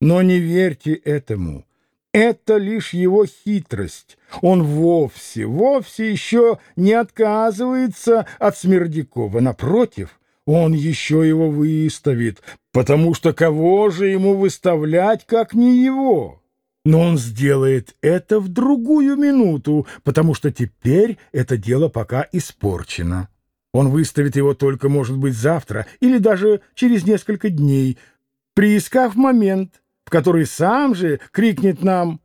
Но не верьте этому. Это лишь его хитрость. Он вовсе, вовсе еще не отказывается от Смердякова. Напротив, он еще его выставит, потому что кого же ему выставлять, как не его? Но он сделает это в другую минуту, потому что теперь это дело пока испорчено. Он выставит его только, может быть, завтра или даже через несколько дней, приискав момент — в который сам же крикнет нам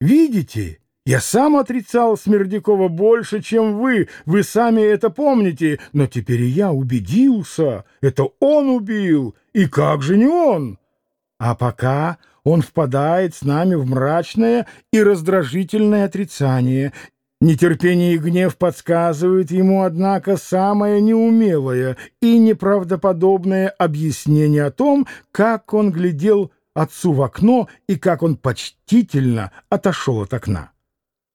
«Видите, я сам отрицал Смердякова больше, чем вы, вы сами это помните, но теперь я убедился, это он убил, и как же не он?» А пока он впадает с нами в мрачное и раздражительное отрицание, Нетерпение и гнев подсказывают ему, однако, самое неумелое и неправдоподобное объяснение о том, как он глядел отцу в окно и как он почтительно отошел от окна.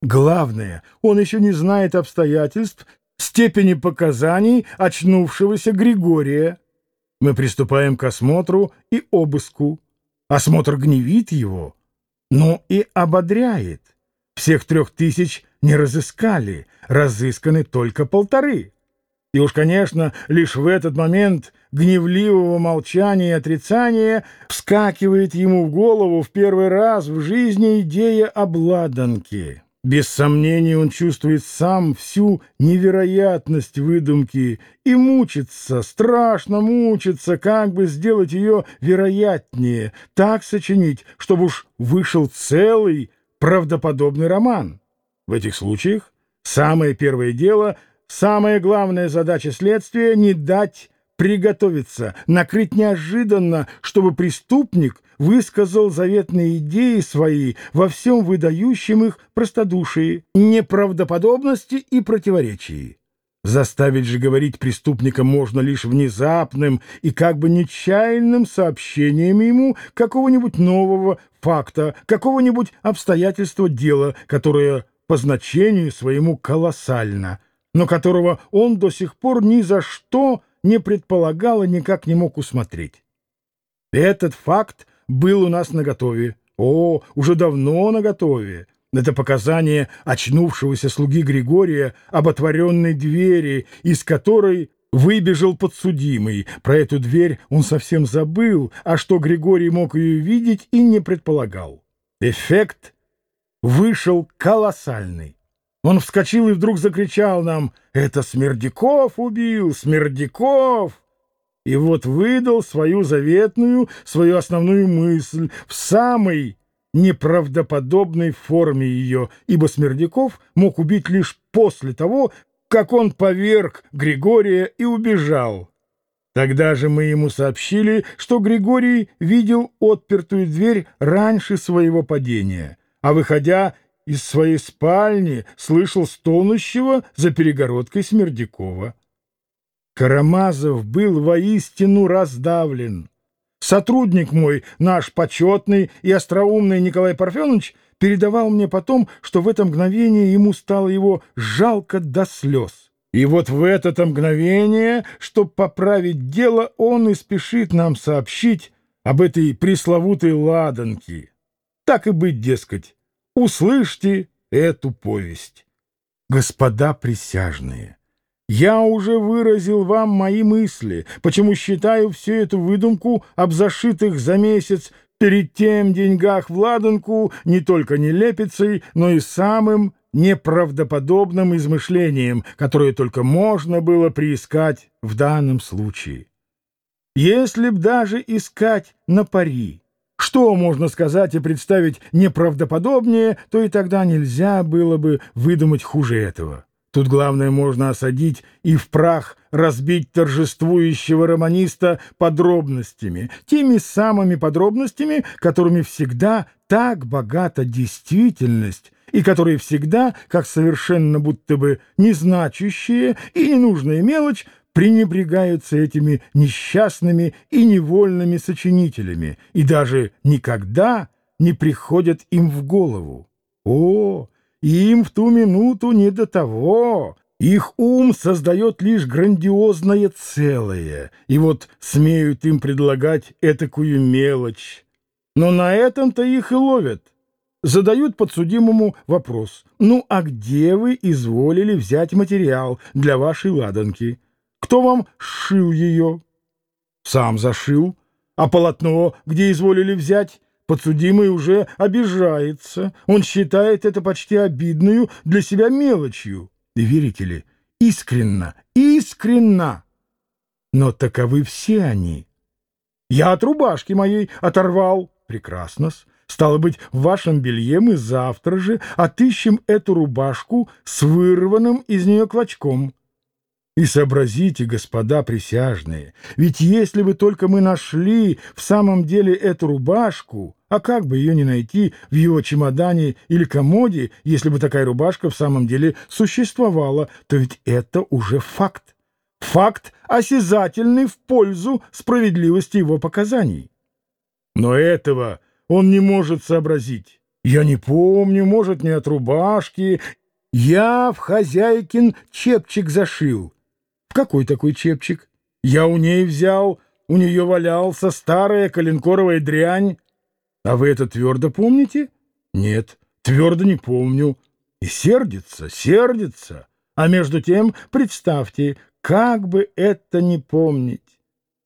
Главное, он еще не знает обстоятельств, степени показаний очнувшегося Григория. Мы приступаем к осмотру и обыску. Осмотр гневит его, но и ободряет. Всех трех тысяч не разыскали, разысканы только полторы. И уж, конечно, лишь в этот момент гневливого молчания и отрицания вскакивает ему в голову в первый раз в жизни идея обладанки. Без сомнения он чувствует сам всю невероятность выдумки и мучится, страшно мучится, как бы сделать ее вероятнее, так сочинить, чтобы уж вышел целый правдоподобный роман. В этих случаях самое первое дело — Самая главная задача следствия — не дать приготовиться, накрыть неожиданно, чтобы преступник высказал заветные идеи свои во всем выдающем их простодушии, неправдоподобности и противоречии. Заставить же говорить преступника можно лишь внезапным и как бы нечаянным сообщением ему какого-нибудь нового факта, какого-нибудь обстоятельства дела, которое по значению своему колоссально — но которого он до сих пор ни за что не предполагал и никак не мог усмотреть. Этот факт был у нас наготове. О, уже давно наготове. Это показание очнувшегося слуги Григория об отворенной двери, из которой выбежал подсудимый. Про эту дверь он совсем забыл, а что Григорий мог ее видеть и не предполагал. Эффект вышел колоссальный. Он вскочил и вдруг закричал нам «Это Смердяков убил! Смердяков!» И вот выдал свою заветную, свою основную мысль в самой неправдоподобной форме ее, ибо Смердяков мог убить лишь после того, как он поверг Григория и убежал. Тогда же мы ему сообщили, что Григорий видел отпертую дверь раньше своего падения, а, выходя, из своей спальни слышал стонущего за перегородкой Смердякова. Карамазов был воистину раздавлен. Сотрудник мой, наш почетный и остроумный Николай Парфенович, передавал мне потом, что в это мгновение ему стало его жалко до слез. И вот в это мгновение, чтобы поправить дело, он и спешит нам сообщить об этой пресловутой ладанке. Так и быть, дескать, Услышьте эту повесть. Господа присяжные, я уже выразил вам мои мысли, почему считаю всю эту выдумку об зашитых за месяц перед тем деньгах в ладанку не только нелепицей, но и самым неправдоподобным измышлением, которое только можно было приискать в данном случае. Если б даже искать на пари, что можно сказать и представить неправдоподобнее, то и тогда нельзя было бы выдумать хуже этого. Тут главное можно осадить и в прах разбить торжествующего романиста подробностями, теми самыми подробностями, которыми всегда так богата действительность, и которые всегда, как совершенно будто бы незначащие и ненужная мелочь, пренебрегаются этими несчастными и невольными сочинителями и даже никогда не приходят им в голову. О, им в ту минуту не до того. Их ум создает лишь грандиозное целое, и вот смеют им предлагать этакую мелочь. Но на этом-то их и ловят. Задают подсудимому вопрос. «Ну, а где вы изволили взять материал для вашей ладанки? Кто вам сшил ее?» «Сам зашил. А полотно где изволили взять?» Подсудимый уже обижается. Он считает это почти обидную для себя мелочью. И верите ли, искренно, искренно. Но таковы все они. Я от рубашки моей оторвал. Прекрасно-с. Стало быть, в вашем белье мы завтра же отыщем эту рубашку с вырванным из нее клочком. И сообразите, господа присяжные, ведь если бы только мы нашли в самом деле эту рубашку, а как бы ее не найти в его чемодане или комоде, если бы такая рубашка в самом деле существовала, то ведь это уже факт. Факт осязательный в пользу справедливости его показаний. Но этого он не может сообразить. Я не помню, может, не от рубашки. Я в хозяйкин чепчик зашил. Какой такой чепчик? Я у ней взял, у нее валялся старая коленкоровая дрянь. А вы это твердо помните? Нет, твердо не помню. И сердится, сердится. А между тем, представьте, как бы это не помнить.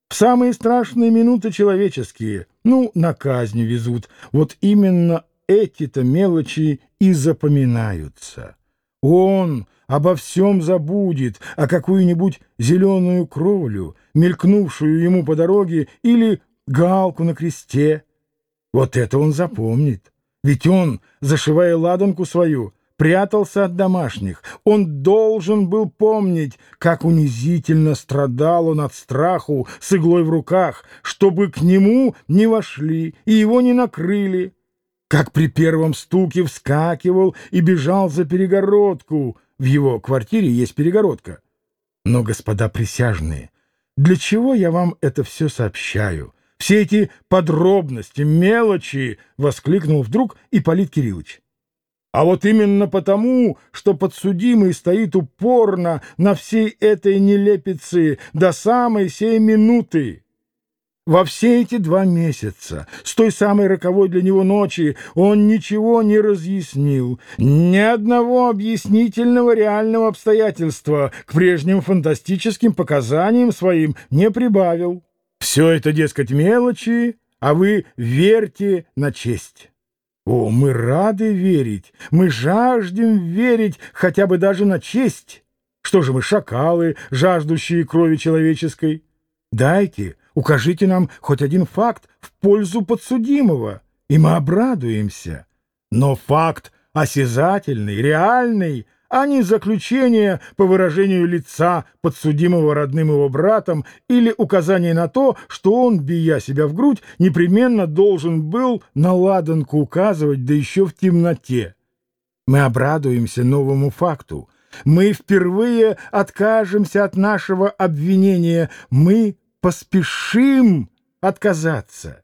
В самые страшные минуты человеческие, ну, на казнь везут, вот именно эти-то мелочи и запоминаются. Он обо всем забудет, а какую-нибудь зеленую кровлю, мелькнувшую ему по дороге, или галку на кресте. Вот это он запомнит. Ведь он, зашивая ладанку свою, прятался от домашних. Он должен был помнить, как унизительно страдал он от страху с иглой в руках, чтобы к нему не вошли и его не накрыли как при первом стуке вскакивал и бежал за перегородку. В его квартире есть перегородка. Но, господа присяжные, для чего я вам это все сообщаю? Все эти подробности, мелочи, — воскликнул вдруг Ипполит Кириллович. А вот именно потому, что подсудимый стоит упорно на всей этой нелепице до самой сей минуты. Во все эти два месяца, с той самой роковой для него ночи, он ничего не разъяснил, ни одного объяснительного реального обстоятельства к прежним фантастическим показаниям своим не прибавил. Все это, дескать, мелочи, а вы верьте на честь. О, мы рады верить, мы жаждем верить хотя бы даже на честь. Что же мы, шакалы, жаждущие крови человеческой? Дайте, укажите нам хоть один факт в пользу подсудимого, и мы обрадуемся. Но факт осязательный, реальный, а не заключение по выражению лица подсудимого родным его братом или указание на то, что он, бия себя в грудь, непременно должен был на ладанку указывать, да еще в темноте. Мы обрадуемся новому факту. Мы впервые откажемся от нашего обвинения. Мы поспешим отказаться.